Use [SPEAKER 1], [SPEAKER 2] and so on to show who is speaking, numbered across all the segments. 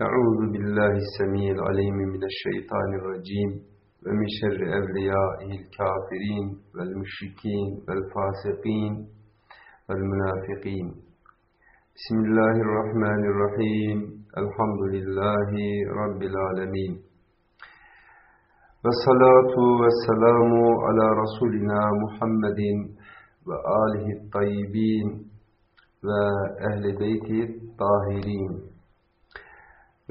[SPEAKER 1] Euzu billahi semil alim mineşşeytanirracim ve min şerri evliyail kafirin vel müşrikin vel fasikin vel münafikin. Bismillahirrahmanirrahim. Elhamdülillahi rabbil alamin. Ve salatu ve selamu ala rasulina Muhammedin ve alihi tayyibin ve ehli beyti tahirin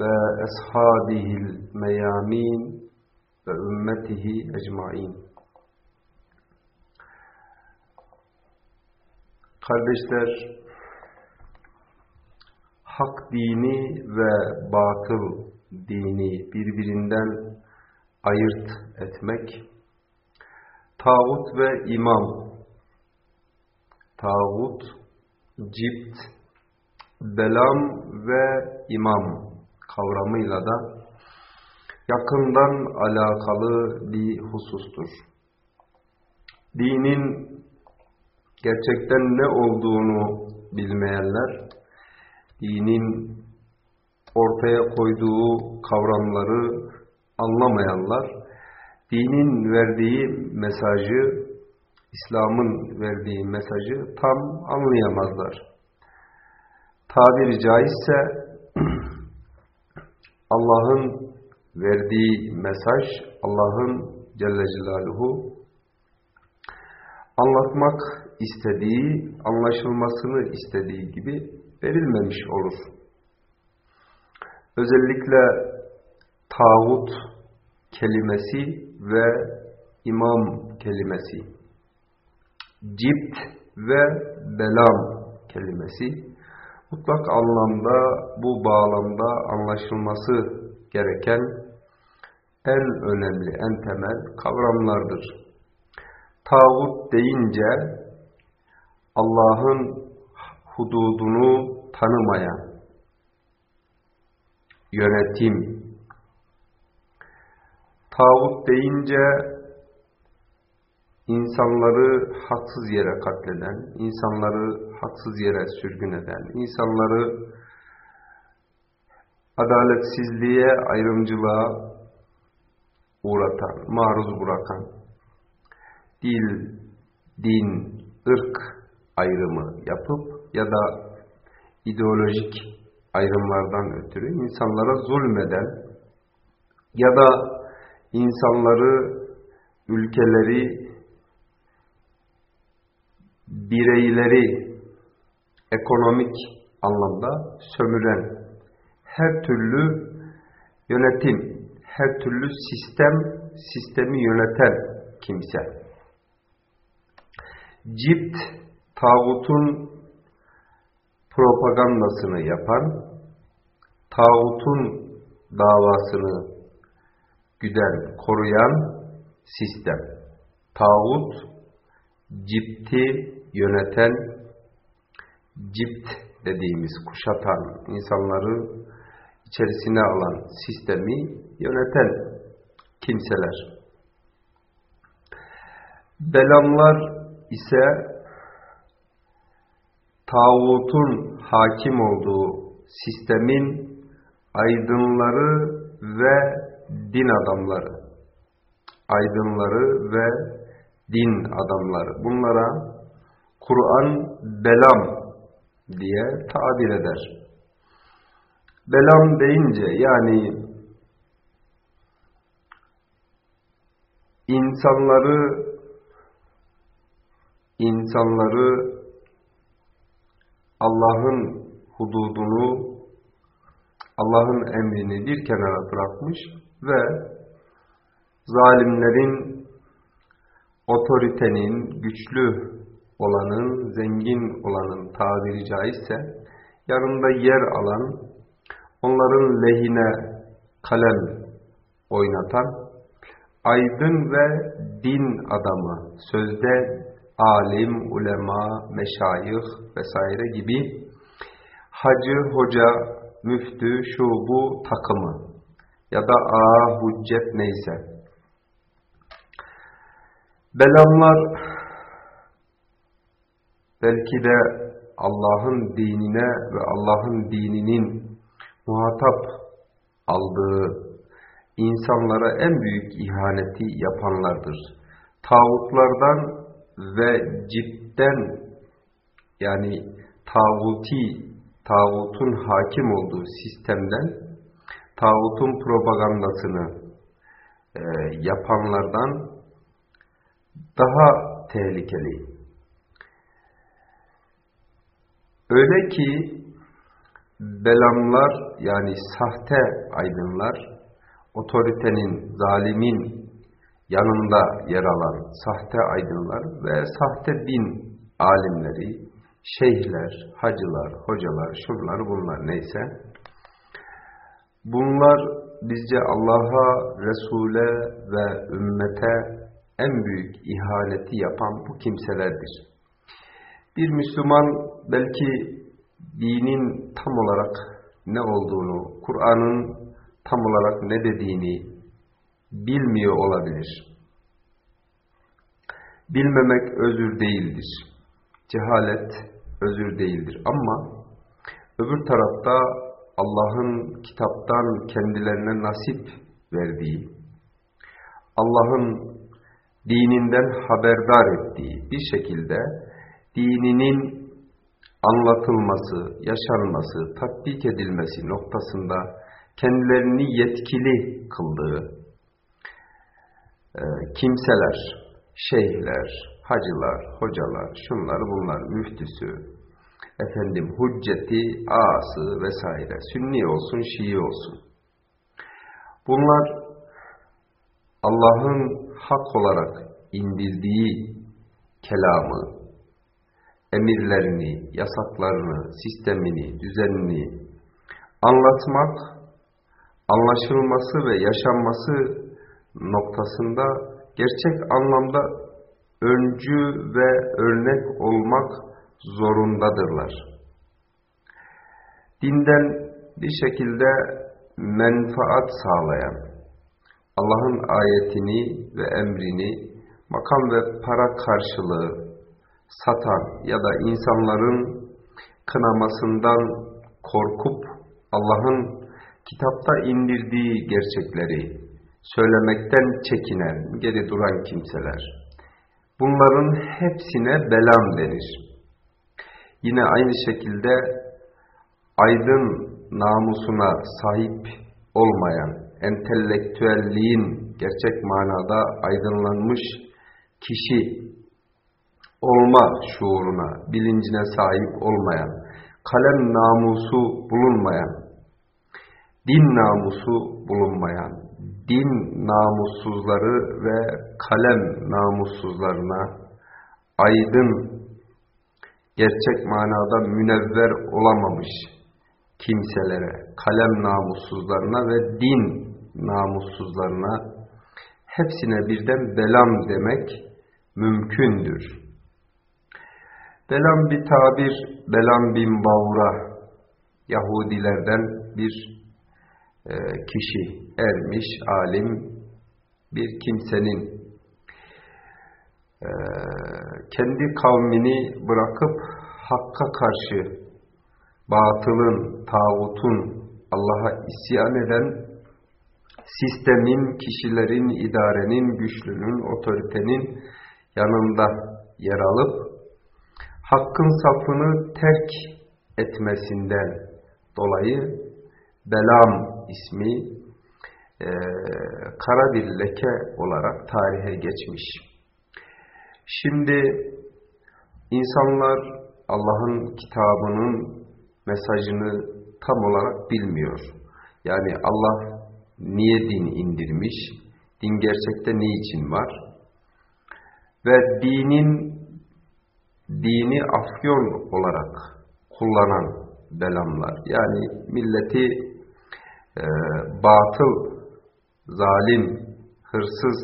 [SPEAKER 1] ve ashabihil meyamin ve ümmetihi ecmain. Kardeşler, hak dini ve batıl dini birbirinden ayırt etmek, tağut ve imam, tağut, cipt, belam ve imam kavramıyla da yakından alakalı bir husustur. Dinin gerçekten ne olduğunu bilmeyenler, dinin ortaya koyduğu kavramları anlamayanlar, dinin verdiği mesajı, İslam'ın verdiği mesajı tam anlayamazlar. Tabiri caizse Allah'ın verdiği mesaj, Allah'ın Celle Celaluhu anlatmak istediği, anlaşılmasını istediği gibi verilmemiş olur. Özellikle tağut kelimesi ve imam kelimesi, cipt ve belam kelimesi mutlak anlamda bu bağlamda anlaşılması gereken en önemli, en temel kavramlardır. Tağut deyince Allah'ın hududunu tanımayan yönetim. Tağut deyince insanları haksız yere katleden, insanları haksız yere sürgün eden, insanları adaletsizliğe, ayrımcılığa uğratan, maruz bırakan, dil, din, ırk ayrımı yapıp ya da ideolojik ayrımlardan ötürü insanlara zulmeden ya da insanları, ülkeleri, bireyleri ekonomik anlamda sömüren her türlü yönetim, her türlü sistem, sistemi yöneten kimse. Cipt, tağutun propagandasını yapan, tağutun davasını güden, koruyan sistem. Tağut, cipti yöneten, cipt dediğimiz kuşatan, insanları içerisine alan sistemi yöneten kimseler. Belamlar ise tağutun hakim olduğu sistemin aydınları ve din adamları. Aydınları ve din adamları. Bunlara Kur'an belam diye tabir eder. Belam deyince yani insanları insanları Allah'ın hududunu Allah'ın emrini bir kenara bırakmış ve zalimlerin otoritenin güçlü olanın, zengin olanın tabiri caizse yanında yer alan, onların lehine kalem oynatan, aydın ve din adamı, sözde alim, ulema, meşayih vesaire gibi hacı, hoca, müftü, şu bu takımı ya da a hüccet neyse. Belamlar belki de Allah'ın dinine ve Allah'ın dininin muhatap aldığı insanlara en büyük ihaneti yapanlardır. Tağutlardan ve cidden yani tağuti, tağutun hakim olduğu sistemden tağutun propagandasını e, yapanlardan daha tehlikeli. Öyle ki belamlar yani sahte aydınlar otoritenin, zalimin yanında yer alan sahte aydınlar ve sahte din alimleri, şeyhler, hacılar, hocalar, şunlar bunlar neyse. Bunlar bizce Allah'a, Resul'e ve ümmete en büyük ihaneti yapan bu kimselerdir. Bir Müslüman belki dinin tam olarak ne olduğunu, Kur'an'ın tam olarak ne dediğini bilmiyor olabilir. Bilmemek özür değildir. Cehalet özür değildir. Ama öbür tarafta Allah'ın kitaptan kendilerine nasip verdiği, Allah'ın dininden haberdar ettiği bir şekilde dininin anlatılması, yaşanması, tatbik edilmesi noktasında kendilerini yetkili kıldığı e, kimseler, şeyhler, hacılar, hocalar, şunlar bunlar, müftüsü, efendim hücceti, ağası vesaire, sünni olsun, şii olsun. Bunlar Allah'ın hak olarak indirdiği kelamı, emirlerini, yasaklarını, sistemini, düzenini anlatmak, anlaşılması ve yaşanması noktasında gerçek anlamda öncü ve örnek olmak zorundadırlar. Dinden bir şekilde menfaat sağlayan, Allah'ın ayetini ve emrini makam ve para karşılığı satan ya da insanların kınamasından korkup Allah'ın kitapta indirdiği gerçekleri söylemekten çekinen, geri duran kimseler. Bunların hepsine belam denir. Yine aynı şekilde aydın namusuna sahip olmayan, entelektüelliğin gerçek manada aydınlanmış kişi olma şuuruna, bilincine sahip olmayan, kalem namusu bulunmayan, din namusu bulunmayan, din namussuzları ve kalem namussuzlarına aydın, gerçek manada münevver olamamış kimselere, kalem namussuzlarına ve din namussuzlarına hepsine birden belam demek mümkündür. Belam bir tabir, Belam bin Bavra, Yahudilerden bir e, kişi, ermiş, alim, bir kimsenin e, kendi kavmini bırakıp Hakk'a karşı batılın, tağutun, Allah'a isyan eden sistemin, kişilerin, idarenin, güçlünün, otoritenin yanında yer alıp hakkın safını terk etmesinden dolayı Belam ismi e, kara bir leke olarak tarihe geçmiş. Şimdi insanlar Allah'ın kitabının mesajını tam olarak bilmiyor. Yani Allah niye din indirmiş, din gerçekte ne için var ve dinin dini afyon olarak kullanan belamlar. Yani milleti e, batıl, zalim, hırsız,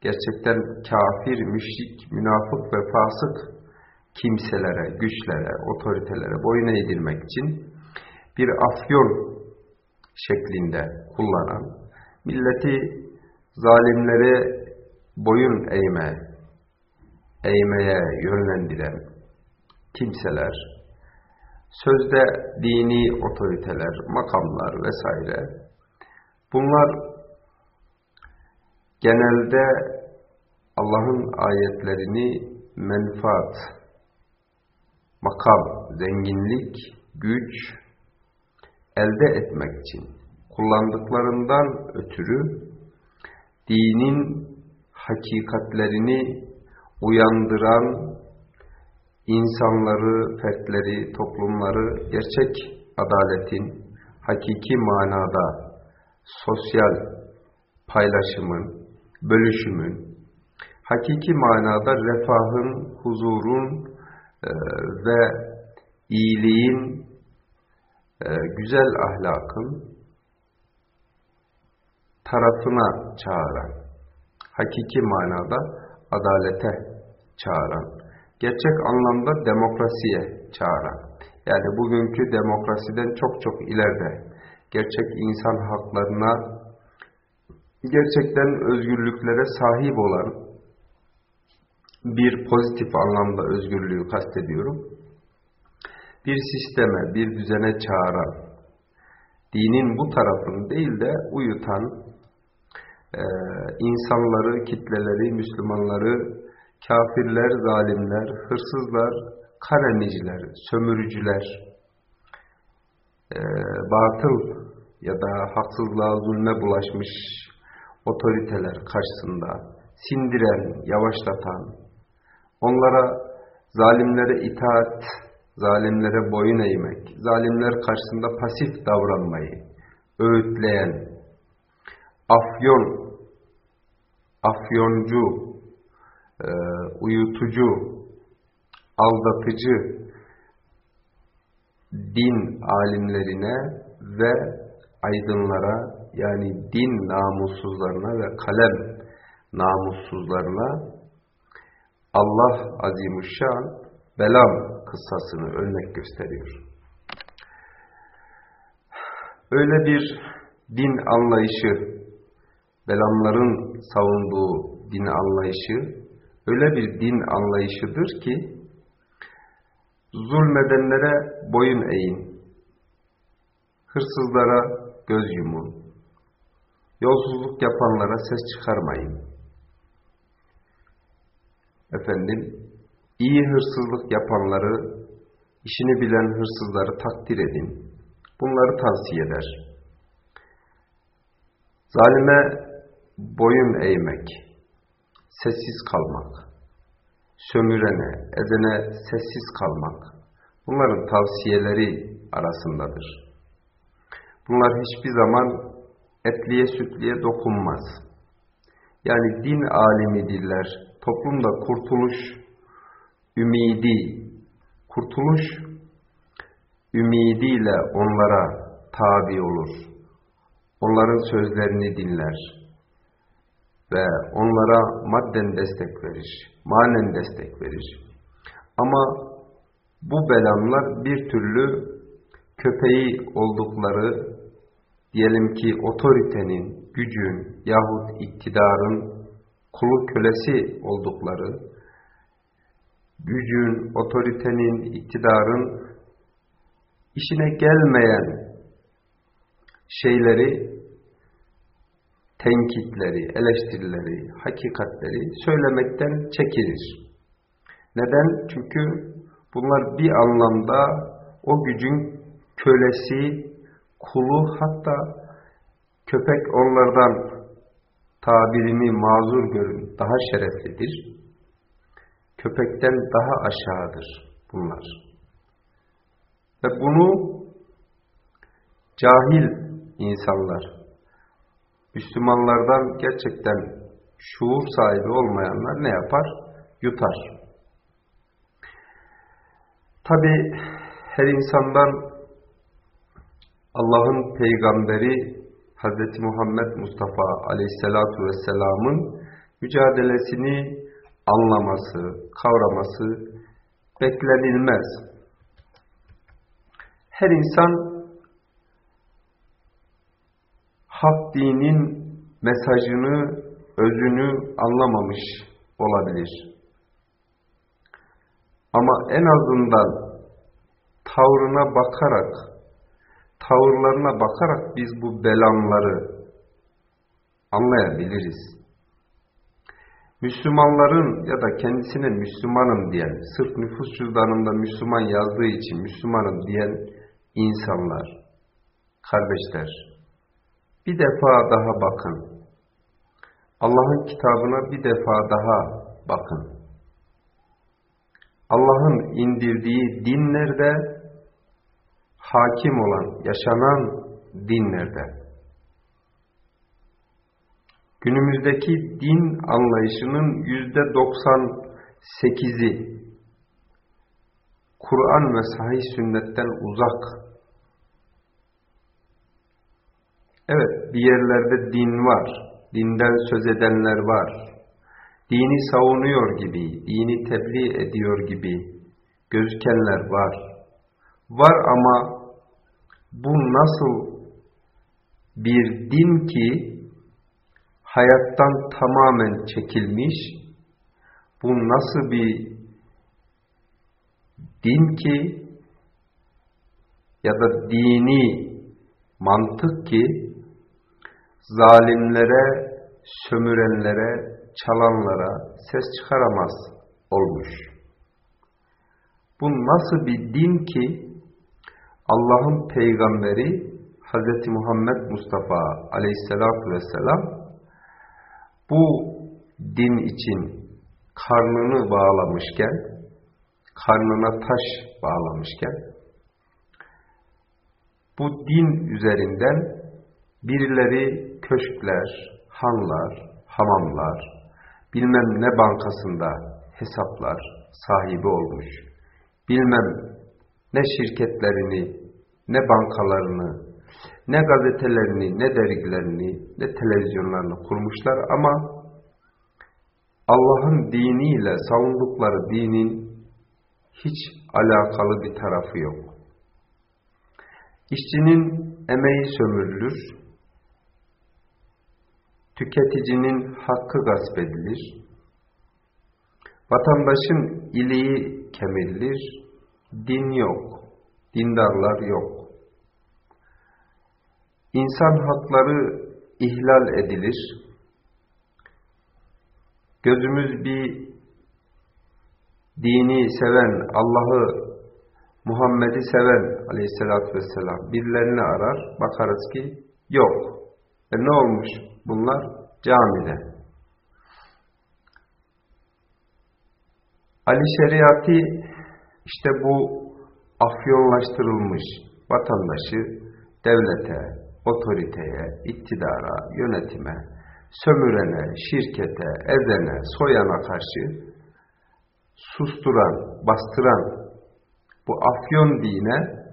[SPEAKER 1] gerçekten kafir, müşrik, münafık ve fasık kimselere, güçlere, otoritelere boyun eğdirmek için bir afyon şeklinde kullanan, milleti zalimlere boyun eğme eğmeye yönlendiren kimseler, sözde dini otoriteler, makamlar vesaire Bunlar genelde Allah'ın ayetlerini menfaat, makam, zenginlik, güç elde etmek için kullandıklarından ötürü dinin hakikatlerini uyandıran insanları, fertleri, toplumları gerçek adaletin, hakiki manada sosyal paylaşımın, bölüşümün, hakiki manada refahın, huzurun e, ve iyiliğin, e, güzel ahlakın tarafına çağıran, hakiki manada adalete çağıran, gerçek anlamda demokrasiye çağıran, yani bugünkü demokrasiden çok çok ileride, gerçek insan haklarına, gerçekten özgürlüklere sahip olan bir pozitif anlamda özgürlüğü kastediyorum. Bir sisteme, bir düzene çağıran, dinin bu tarafını değil de uyutan, insanları, kitleleri, Müslümanları, kafirler, zalimler, hırsızlar, kalemiciler, sömürücüler, e, batıl ya da haksızlığa, zulme bulaşmış otoriteler karşısında sindiren, yavaşlatan, onlara zalimlere itaat, zalimlere boyun eğmek, zalimler karşısında pasif davranmayı öğütleyen, afyon, afyoncu, uyutucu, aldatıcı din alimlerine ve aydınlara yani din namussuzlarına ve kalem namussuzlarına Allah Azimuşşan Belam kıssasını örnek gösteriyor. Öyle bir din anlayışı, Belamların savunduğu din anlayışı, öyle bir din anlayışıdır ki, zulmedenlere boyun eğin, hırsızlara göz yumun, yolsuzluk yapanlara ses çıkarmayın. Efendim, iyi hırsızlık yapanları, işini bilen hırsızları takdir edin. Bunları tavsiye eder. Zalime boyun eğmek, sessiz kalmak, sömürene, ezene sessiz kalmak, bunların tavsiyeleri arasındadır. Bunlar hiçbir zaman etliye sütliye dokunmaz. Yani din alimi diller, toplumda kurtuluş ümidi, kurtuluş ümidiyle onlara tabi olur. Onların sözlerini dinler ve onlara madden destek verir, manen destek verir. Ama bu belamlar bir türlü köpeği oldukları, diyelim ki otoritenin, gücün yahut iktidarın kulu kölesi oldukları, gücün, otoritenin, iktidarın işine gelmeyen şeyleri, tenkitleri, eleştirileri, hakikatleri söylemekten çekilir. Neden? Çünkü bunlar bir anlamda o gücün kölesi, kulu hatta köpek onlardan tabirini mazur görün daha şereflidir. Köpekten daha aşağıdır bunlar. Ve bunu cahil insanlar, Müslümanlardan gerçekten şuur sahibi olmayanlar ne yapar? Yutar. Tabi her insandan Allah'ın peygamberi Hz. Muhammed Mustafa aleyhissalatu vesselamın mücadelesini anlaması, kavraması beklenilmez. Her insan hak dinin mesajını, özünü anlamamış olabilir. Ama en azından tavrına bakarak, tavırlarına bakarak biz bu belamları anlayabiliriz. Müslümanların ya da kendisine Müslümanım diyen, sırf nüfus cüzdanında Müslüman yazdığı için Müslümanım diyen insanlar, kardeşler, bir defa daha bakın. Allah'ın kitabına bir defa daha bakın. Allah'ın indirdiği dinlerde hakim olan, yaşanan dinlerde günümüzdeki din anlayışının yüzde 98'i Kur'an ve sahih sünnetten uzak. Evet, bir yerlerde din var, dinden söz edenler var. Dini savunuyor gibi, dini tebliğ ediyor gibi gözükenler var. Var ama bu nasıl bir din ki hayattan tamamen çekilmiş, bu nasıl bir din ki ya da dini mantık ki zalimlere, sömürenlere, çalanlara ses çıkaramaz olmuş. Bu nasıl bir din ki Allah'ın peygamberi Hz. Muhammed Mustafa aleyhissalatü vesselam bu din için karnını bağlamışken, karnına taş bağlamışken, bu din üzerinden birileri köşkler, hanlar, hamamlar, bilmem ne bankasında hesaplar sahibi olmuş, bilmem ne şirketlerini, ne bankalarını, ne gazetelerini, ne dergilerini, ne televizyonlarını kurmuşlar ama Allah'ın diniyle savundukları dinin hiç alakalı bir tarafı yok. İşçinin emeği sömürülür, tüketicinin hakkı gasp edilir, vatandaşın iliği kemirilir, din yok, dindarlar yok insan hakları ihlal edilir. Gözümüz bir dini seven, Allah'ı, Muhammed'i seven aleyhissalatü vesselam birilerini arar, bakarız ki yok. E ne olmuş bunlar? Camide. Ali şeriatı işte bu afyonlaştırılmış vatandaşı devlete, otoriteye, iktidara, yönetime, sömürene, şirkete, ezene, soyana karşı susturan, bastıran bu afyon dine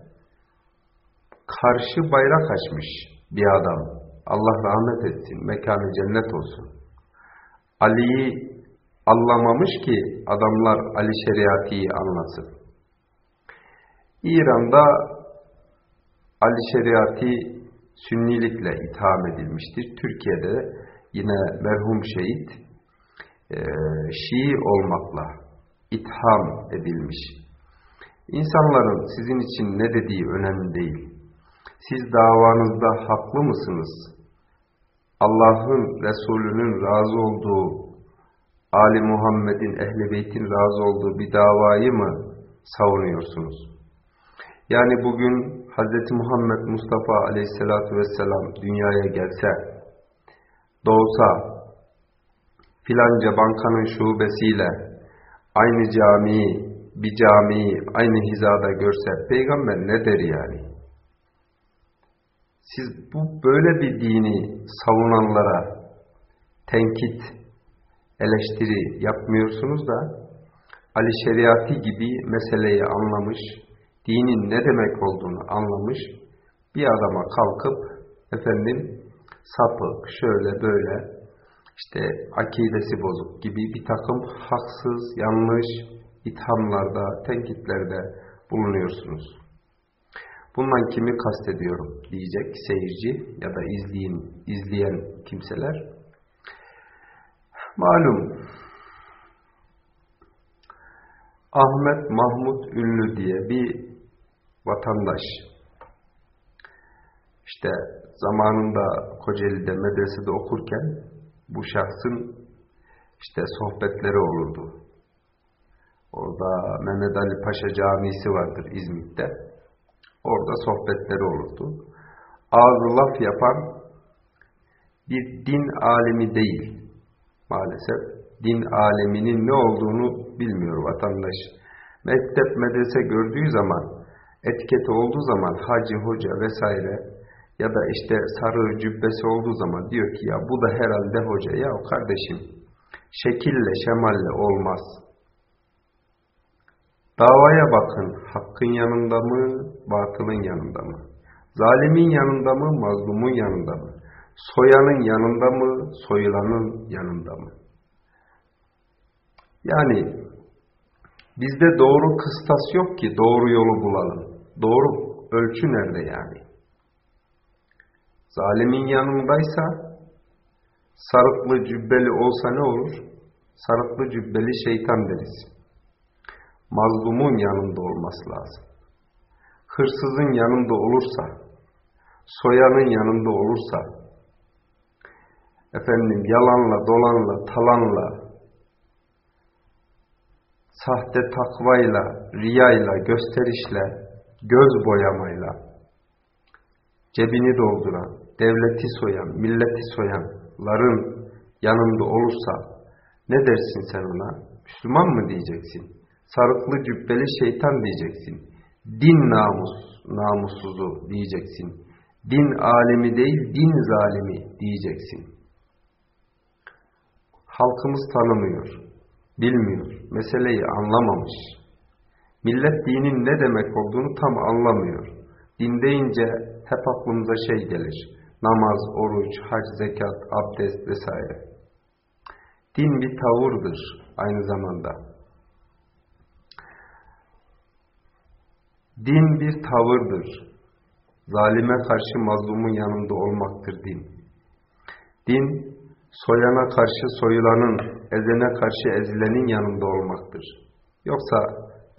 [SPEAKER 1] karşı bayrak açmış bir adam. Allah rahmet etsin, mekanı cennet olsun. Ali'yi anlamamış ki adamlar Ali şeriatıyı anlasın. İran'da Ali şeriatı sünnilikle itham edilmiştir. Türkiye'de yine merhum şehit e, Şii olmakla itham edilmiş. İnsanların sizin için ne dediği önemli değil. Siz davanızda haklı mısınız? Allah'ın, Resulünün razı olduğu, Ali Muhammed'in, Ehl-i Beyt'in razı olduğu bir davayı mı savunuyorsunuz? Yani bugün Hz. Muhammed Mustafa aleyhissalatu vesselam dünyaya gelse, doğsa, filanca bankanın şubesiyle aynı camiyi, bir camiyi aynı hizada görse, peygamber ne der yani? Siz bu böyle bir dini savunanlara tenkit, eleştiri yapmıyorsunuz da, Ali Şeriatı gibi meseleyi anlamış, dinin ne demek olduğunu anlamış bir adama kalkıp efendim sapık, şöyle böyle işte akidesi bozuk gibi bir takım haksız, yanlış ithamlarda, tenkitlerde bulunuyorsunuz. Bundan kimi kastediyorum diyecek seyirci ya da izleyen, izleyen kimseler. Malum Ahmet Mahmut Ünlü diye bir vatandaş. işte zamanında Kocaeli'de medresede okurken bu şahsın işte sohbetleri olurdu. Orada Mehmet Ali Paşa Camisi vardır İzmit'te. Orada sohbetleri olurdu. Ağzı laf yapan bir din alimi değil maalesef. Din aleminin ne olduğunu bilmiyor vatandaş. Mektep, medrese gördüğü zaman, etiketi olduğu zaman hacı, hoca vesaire ya da işte sarı cübbesi olduğu zaman diyor ki ya bu da herhalde hoca. Ya kardeşim şekille, şemalle olmaz. Davaya bakın, hakkın yanında mı, batılın yanında mı? Zalimin yanında mı, mazlumun yanında mı? Soyanın yanında mı, soyulanın yanında mı? Yani bizde doğru kıstas yok ki doğru yolu bulalım. Doğru ölçü nerede yani? Zalimin yanındaysa sarıklı cübbeli olsa ne olur? Sarıklı cübbeli şeytan deriz. Mazlumun yanında olması lazım. Hırsızın yanında olursa, soyanın yanında olursa, efendim yalanla, dolanla, talanla, sahte takvayla, riyayla, gösterişle, göz boyamayla, cebini dolduran, devleti soyan, milleti soyanların yanında olursa ne dersin sen ona? Müslüman mı diyeceksin? Sarıklı cübbeli şeytan diyeceksin. Din namus, namussuzu diyeceksin. Din alemi değil, din zalimi diyeceksin. Halkımız tanımıyor bilmiyor, meseleyi anlamamış. Millet dinin ne demek olduğunu tam anlamıyor. Din deyince hep aklımıza şey gelir. Namaz, oruç, hac, zekat, abdest vesaire. Din bir tavırdır aynı zamanda. Din bir tavırdır. Zalime karşı mazlumun yanında olmaktır din. Din soyana karşı soyulanın, ezene karşı ezilenin yanında olmaktır. Yoksa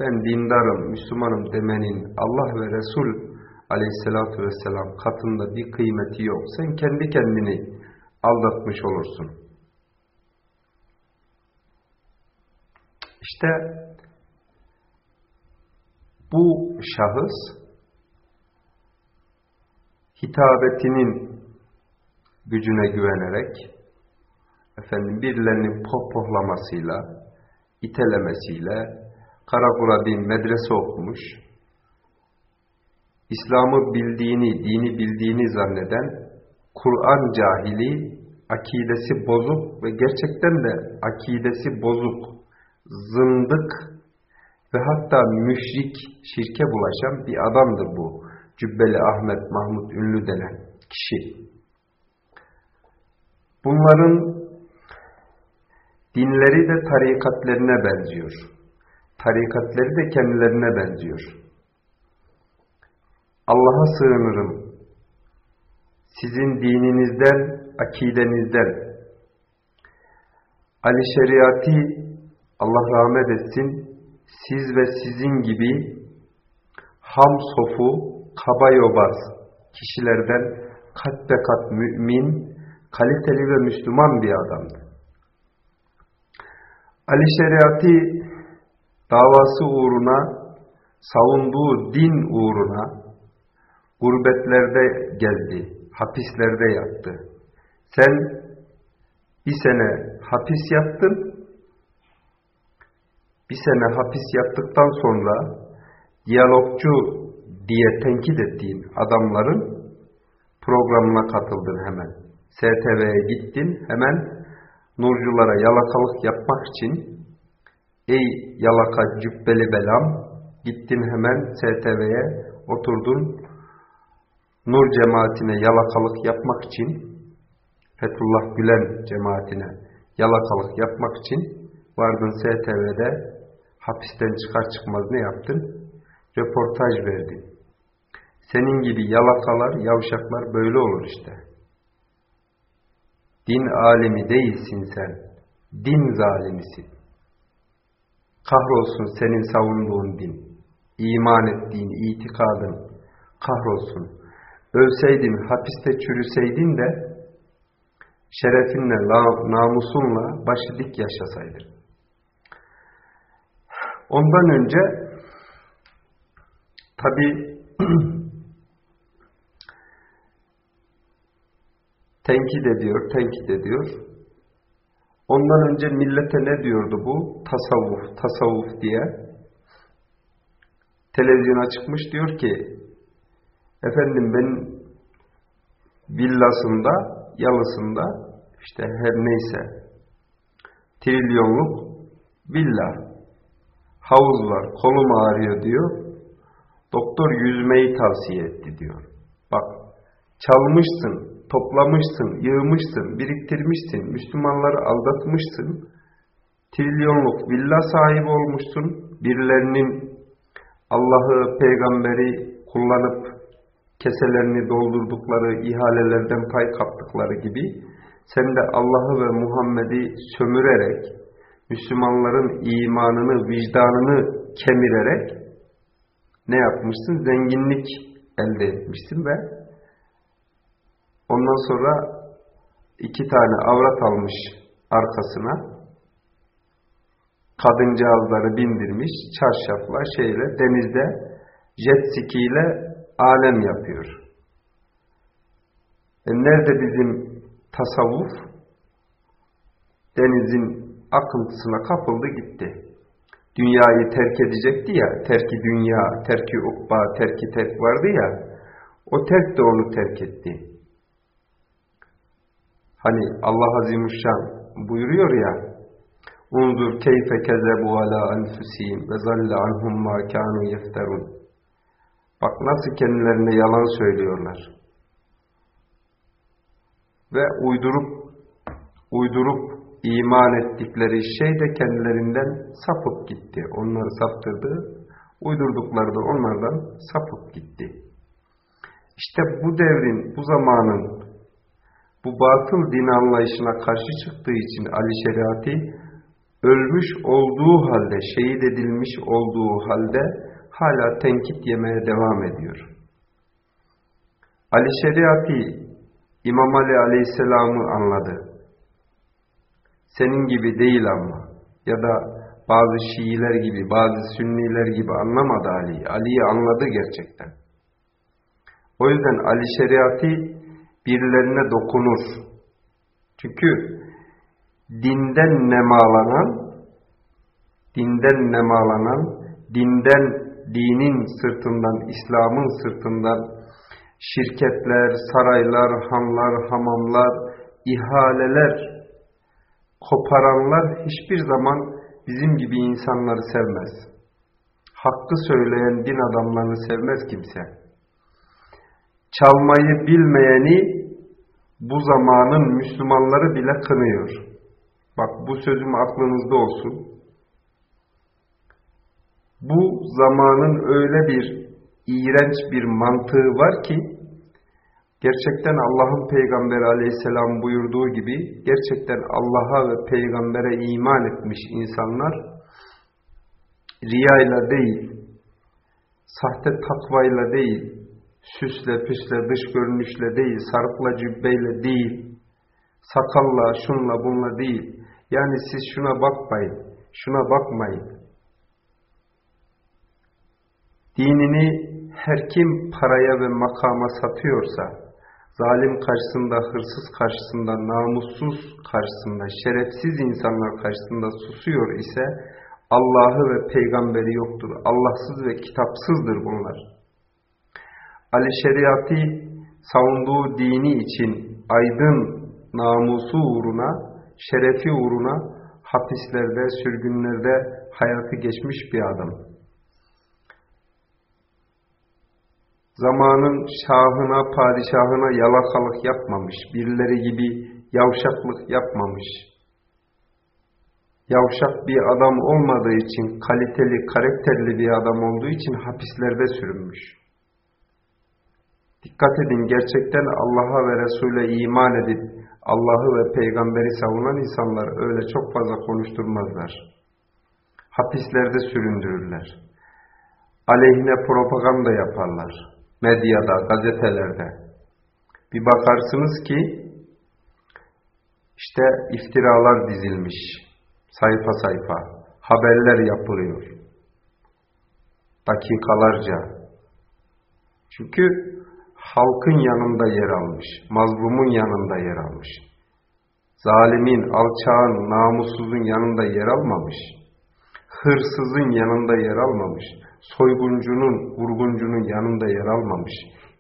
[SPEAKER 1] ben dindarım, Müslümanım demenin Allah ve Resul aleyhissalatü vesselam katında bir kıymeti yok. Sen kendi kendini aldatmış olursun. İşte bu şahıs hitabetinin gücüne güvenerek efendim birilerinin pohpohlamasıyla, itelemesiyle Karakura bir medrese okumuş, İslam'ı bildiğini, dini bildiğini zanneden, Kur'an cahili, akidesi bozuk ve gerçekten de akidesi bozuk, zındık ve hatta müşrik, şirke bulaşan bir adamdır bu. Cübbeli Ahmet Mahmut Ünlü denen kişi. Bunların Dinleri de tarikatlerine benziyor. Tarikatleri de kendilerine benziyor. Allah'a sığınırım. Sizin dininizden, akidenizden. Ali Şeriati, Allah rahmet etsin, siz ve sizin gibi ham sofu, kaba yobaz kişilerden kat be kat mümin, kaliteli ve Müslüman bir adamdı. Ali Şeriat'i davası uğruna, savunduğu din uğruna gurbetlerde geldi, hapislerde yattı. Sen bir sene hapis yattın, bir sene hapis yattıktan sonra diyalogcu diye tenkit ettiğin adamların programına katıldın hemen. STV'ye gittin, hemen nurculara yalakalık yapmak için. Ey yalaka cübbeli belam gittin hemen STV'ye oturdun nur cemaatine yalakalık yapmak için. Fethullah Gülen cemaatine yalakalık yapmak için vardın STV'de hapisten çıkar çıkmaz ne yaptın? Röportaj verdin. Senin gibi yalakalar, yavşaklar böyle olur işte. Din alemi değilsin sen. Din zalimisin. Kahrolsun senin savunduğun din. İman ettiğin itikadın. Kahrolsun. ölseydin, hapiste çürüseydin de şerefinle, namusunla başı dik yaşasaydın. Ondan önce tabi tenkit ediyor, tenkit ediyor. Ondan önce millete ne diyordu bu? Tasavvuf, tasavvuf diye. Televizyona çıkmış diyor ki, efendim ben villasında, yalısında, işte her neyse, trilyonluk villa, havuz var, kolum ağrıyor diyor. Doktor yüzmeyi tavsiye etti diyor. Bak, çalmışsın, toplamışsın, yığmışsın, biriktirmişsin, Müslümanları aldatmışsın, trilyonluk villa sahibi olmuşsun, birilerinin Allah'ı, peygamberi kullanıp keselerini doldurdukları ihalelerden pay kaptıkları gibi, sen de Allah'ı ve Muhammed'i sömürerek, Müslümanların imanını, vicdanını kemirerek ne yapmışsın? Zenginlik elde etmişsin ve Ondan sonra iki tane avrat almış arkasına. Kadıncağızları bindirmiş çarşafla şeyle denizde jet ski ile alem yapıyor. E nerede bizim tasavvuf? Denizin akıntısına kapıldı gitti. Dünyayı terk edecekti ya, terki dünya, terki ukba, terki terk vardı ya, o terk de onu terk etti. Hani Allah Azimüşşan buyuruyor ya Unzur keyfe kezebu ala enfusihim ve zalle anhum ma kanu yefterun. Bak nasıl kendilerine yalan söylüyorlar. Ve uydurup uydurup iman ettikleri şey de kendilerinden sapıp gitti. Onları saptırdı. Uydurdukları da onlardan sapıp gitti. İşte bu devrin, bu zamanın bu batıl din anlayışına karşı çıktığı için Ali Şeriati ölmüş olduğu halde, şehit edilmiş olduğu halde hala tenkit yemeye devam ediyor. Ali Şeriati İmam Ali Aleyhisselam'ı anladı. Senin gibi değil ama ya da bazı Şiiler gibi, bazı Sünniler gibi anlamadı Ali. Ali'yi anladı gerçekten. O yüzden Ali Şeriati birilerine dokunur. Çünkü dinden nemalanan, dinden nemalanan, dinden, dinin sırtından, İslam'ın sırtından şirketler, saraylar, hanlar, hamamlar, ihaleler koparanlar hiçbir zaman bizim gibi insanları sevmez. Hakkı söyleyen din adamlarını sevmez kimse çalmayı bilmeyeni bu zamanın Müslümanları bile kınıyor. Bak bu sözüm aklınızda olsun. Bu zamanın öyle bir iğrenç bir mantığı var ki gerçekten Allah'ın Peygamberi aleyhisselam buyurduğu gibi gerçekten Allah'a ve peygambere iman etmiş insanlar riyayla değil, sahte takvayla değil, süsle püsle dış görünüşle değil, sarıkla cübbeyle değil, sakalla şunla bunla değil. Yani siz şuna bakmayın, şuna bakmayın. Dinini her kim paraya ve makama satıyorsa, zalim karşısında, hırsız karşısında, namussuz karşısında, şerefsiz insanlar karşısında susuyor ise, Allah'ı ve peygamberi yoktur. Allahsız ve kitapsızdır bunlar. Ali Şeriat'i savunduğu dini için aydın namusu uğruna, şerefi uğruna hapislerde, sürgünlerde hayatı geçmiş bir adam. Zamanın şahına, padişahına yalakalık yapmamış, birileri gibi yavşaklık yapmamış. Yavşak bir adam olmadığı için, kaliteli, karakterli bir adam olduğu için hapislerde sürünmüş. Dikkat edin gerçekten Allah'a ve Resul'e iman edip Allah'ı ve peygamberi savunan insanlar öyle çok fazla konuşturmazlar. Hapislerde süründürürler. Aleyhine propaganda yaparlar. Medyada, gazetelerde. Bir bakarsınız ki işte iftiralar dizilmiş. Sayfa sayfa. Haberler yapılıyor. Dakikalarca. Çünkü halkın yanında yer almış. Mazlumun yanında yer almış. Zalimin, alçağın, namussuzun yanında yer almamış. Hırsızın yanında yer almamış. Soyguncunun, vurguncunun yanında yer almamış.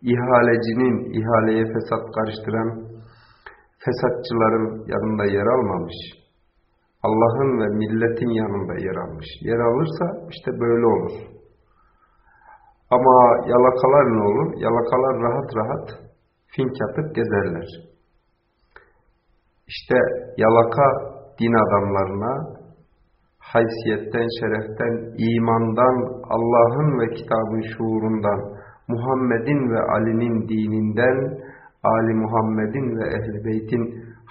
[SPEAKER 1] İhalecinin, ihaleye fesat karıştıran fesatçıların yanında yer almamış. Allah'ın ve milletin yanında yer almış. Yer alırsa işte böyle olur. Ama yalakalar ne olur? Yalakalar rahat rahat fink yatıp gezerler. İşte yalaka din adamlarına haysiyetten, şereften, imandan, Allah'ın ve kitabın şuurundan, Muhammed'in ve Ali'nin dininden, Ali Muhammed'in ve Ehl-i Beyt'in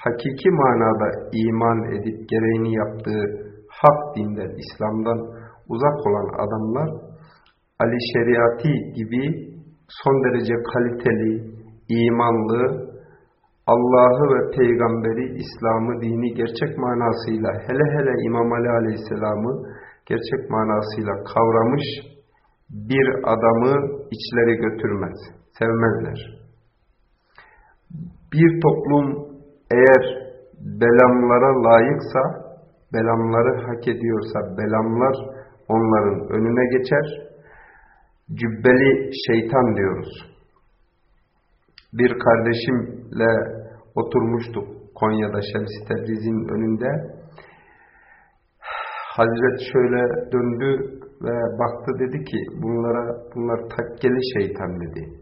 [SPEAKER 1] hakiki manada iman edip gereğini yaptığı hak dinden, İslam'dan uzak olan adamlar, Ali Şeriati gibi son derece kaliteli, imanlı, Allah'ı ve peygamberi, İslam'ı, dini gerçek manasıyla, hele hele İmam Ali Aleyhisselam'ı gerçek manasıyla kavramış bir adamı içleri götürmez, sevmezler. Bir toplum eğer belamlara layıksa, belamları hak ediyorsa, belamlar onların önüne geçer. Cübbeli şeytan diyoruz bir kardeşimle oturmuştuk Konya'da Şems-i Tebriz'in önünde. Hazret şöyle döndü ve baktı dedi ki bunlara bunlar takkeli şeytan dedi.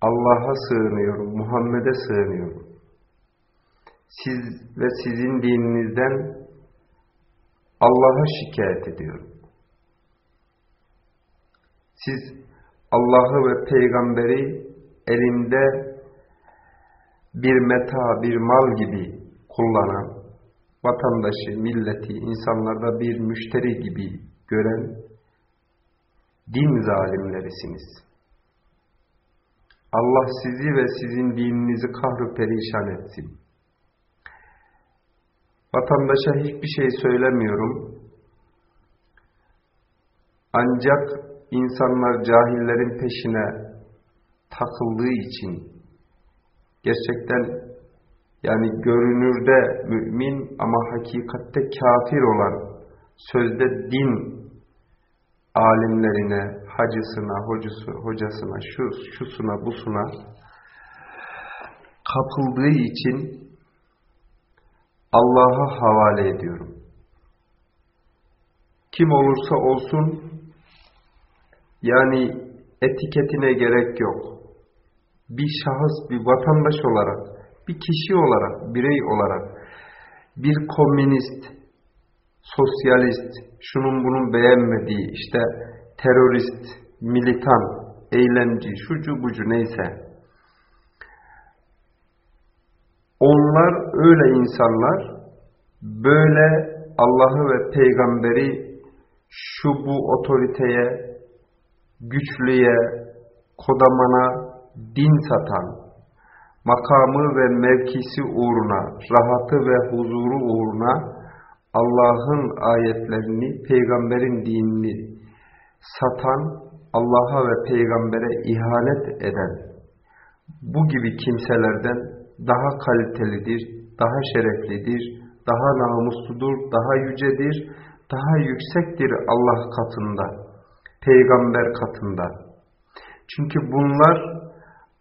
[SPEAKER 1] Allah'a sığınıyorum, Muhammed'e sığınıyorum. Siz ve sizin dininizden Allah'a şikayet ediyorum. Siz Allah'ı ve peygamberi elinde bir meta, bir mal gibi kullanan, vatandaşı, milleti, insanlarda bir müşteri gibi gören din zalimlerisiniz. Allah sizi ve sizin dininizi kahru perişan etsin. Vatandaşa hiçbir şey söylemiyorum. Ancak insanlar cahillerin peşine takıldığı için gerçekten yani görünürde mümin ama hakikatte kafir olan sözde din alimlerine, hacısına, hocası, hocasına, şu, şusuna, busuna kapıldığı için Allah'a havale ediyorum. Kim olursa olsun yani etiketine gerek yok bir şahıs, bir vatandaş olarak, bir kişi olarak, birey olarak, bir komünist, sosyalist, şunun bunun beğenmediği, işte terörist, militan, eylemci, şucu bucu neyse. Onlar öyle insanlar, böyle Allah'ı ve peygamberi şu bu otoriteye, güçlüye, kodamana, din satan, makamı ve mevkisi uğruna, rahatı ve huzuru uğruna Allah'ın ayetlerini, peygamberin dinini satan, Allah'a ve peygambere ihanet eden bu gibi kimselerden daha kalitelidir, daha şereflidir, daha namusludur, daha yücedir, daha yüksektir Allah katında, peygamber katında. Çünkü bunlar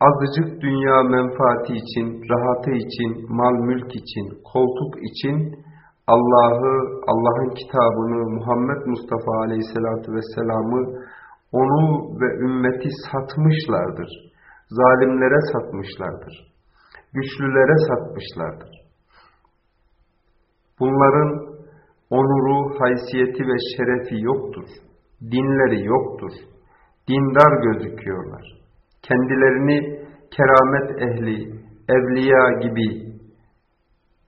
[SPEAKER 1] azıcık dünya menfaati için, rahatı için, mal mülk için, koltuk için Allah'ı, Allah'ın kitabını, Muhammed Mustafa Aleyhisselatü Vesselam'ı, onu ve ümmeti satmışlardır. Zalimlere satmışlardır. Güçlülere satmışlardır. Bunların onuru, haysiyeti ve şerefi yoktur. Dinleri yoktur. Dindar gözüküyorlar kendilerini keramet ehli, evliya gibi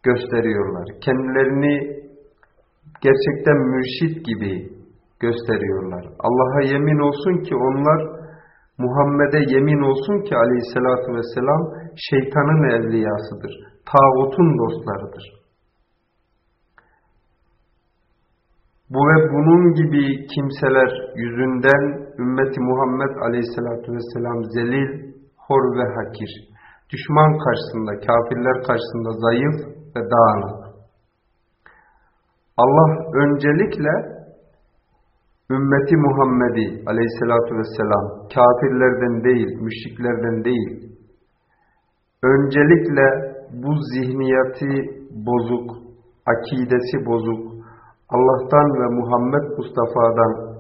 [SPEAKER 1] gösteriyorlar. Kendilerini gerçekten mürşit gibi gösteriyorlar. Allah'a yemin olsun ki onlar Muhammed'e yemin olsun ki aleyhissalatü vesselam şeytanın evliyasıdır. Tağutun dostlarıdır. Bu ve bunun gibi kimseler yüzünden ümmeti Muhammed aleyhissalatü vesselam zelil, hor ve hakir. Düşman karşısında, kafirler karşısında zayıf ve dağınık. Allah öncelikle ümmeti Muhammed'i aleyhissalatü vesselam kafirlerden değil, müşriklerden değil, öncelikle bu zihniyeti bozuk, akidesi bozuk, Allah'tan ve Muhammed Mustafa'dan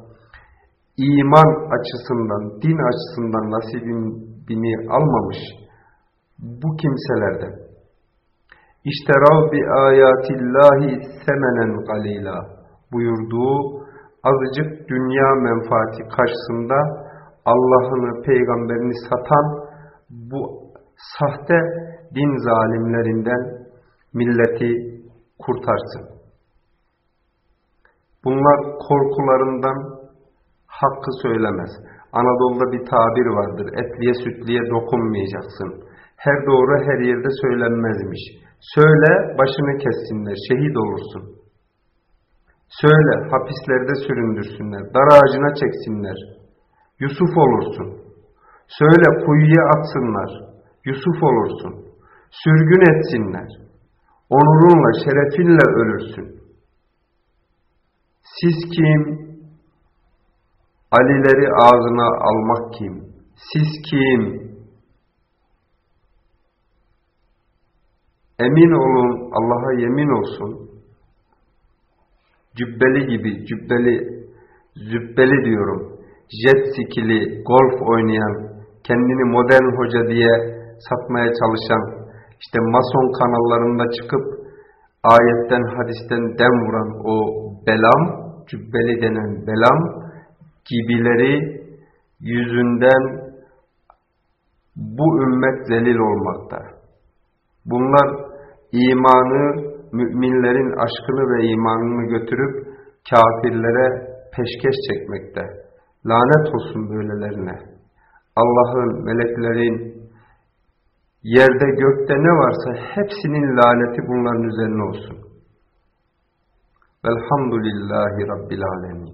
[SPEAKER 1] iman açısından, din açısından nasibini almamış bu kimselerden İşterav bi ayatillahi semenen galila buyurduğu azıcık dünya menfaati karşısında Allah'ını, peygamberini satan bu sahte din zalimlerinden milleti kurtarsın. Bunlar korkularından hakkı söylemez. Anadolu'da bir tabir vardır. Etliye sütliye dokunmayacaksın. Her doğru her yerde söylenmezmiş. Söyle başını kessinler, şehit olursun. Söyle hapislerde süründürsünler, dar ağacına çeksinler. Yusuf olursun. Söyle kuyuya atsınlar. Yusuf olursun. Sürgün etsinler. Onurunla, şerefinle ölürsün. Siz kim? Alileri ağzına almak kim? Siz kim? Emin olun, Allah'a yemin olsun. Cübbeli gibi, cübbeli, zübbeli diyorum. Jet skili, golf oynayan, kendini modern hoca diye satmaya çalışan, işte mason kanallarında çıkıp ayetten, hadisten dem vuran o belam, cübbeli denen belam gibileri yüzünden bu ümmet zelil olmakta. Bunlar imanı, müminlerin aşkını ve imanını götürüp kafirlere peşkeş çekmekte. Lanet olsun böylelerine. Allah'ın, meleklerin, yerde gökte ne varsa hepsinin laneti bunların üzerine olsun. Velhamdülillahi Rabbil Alemin.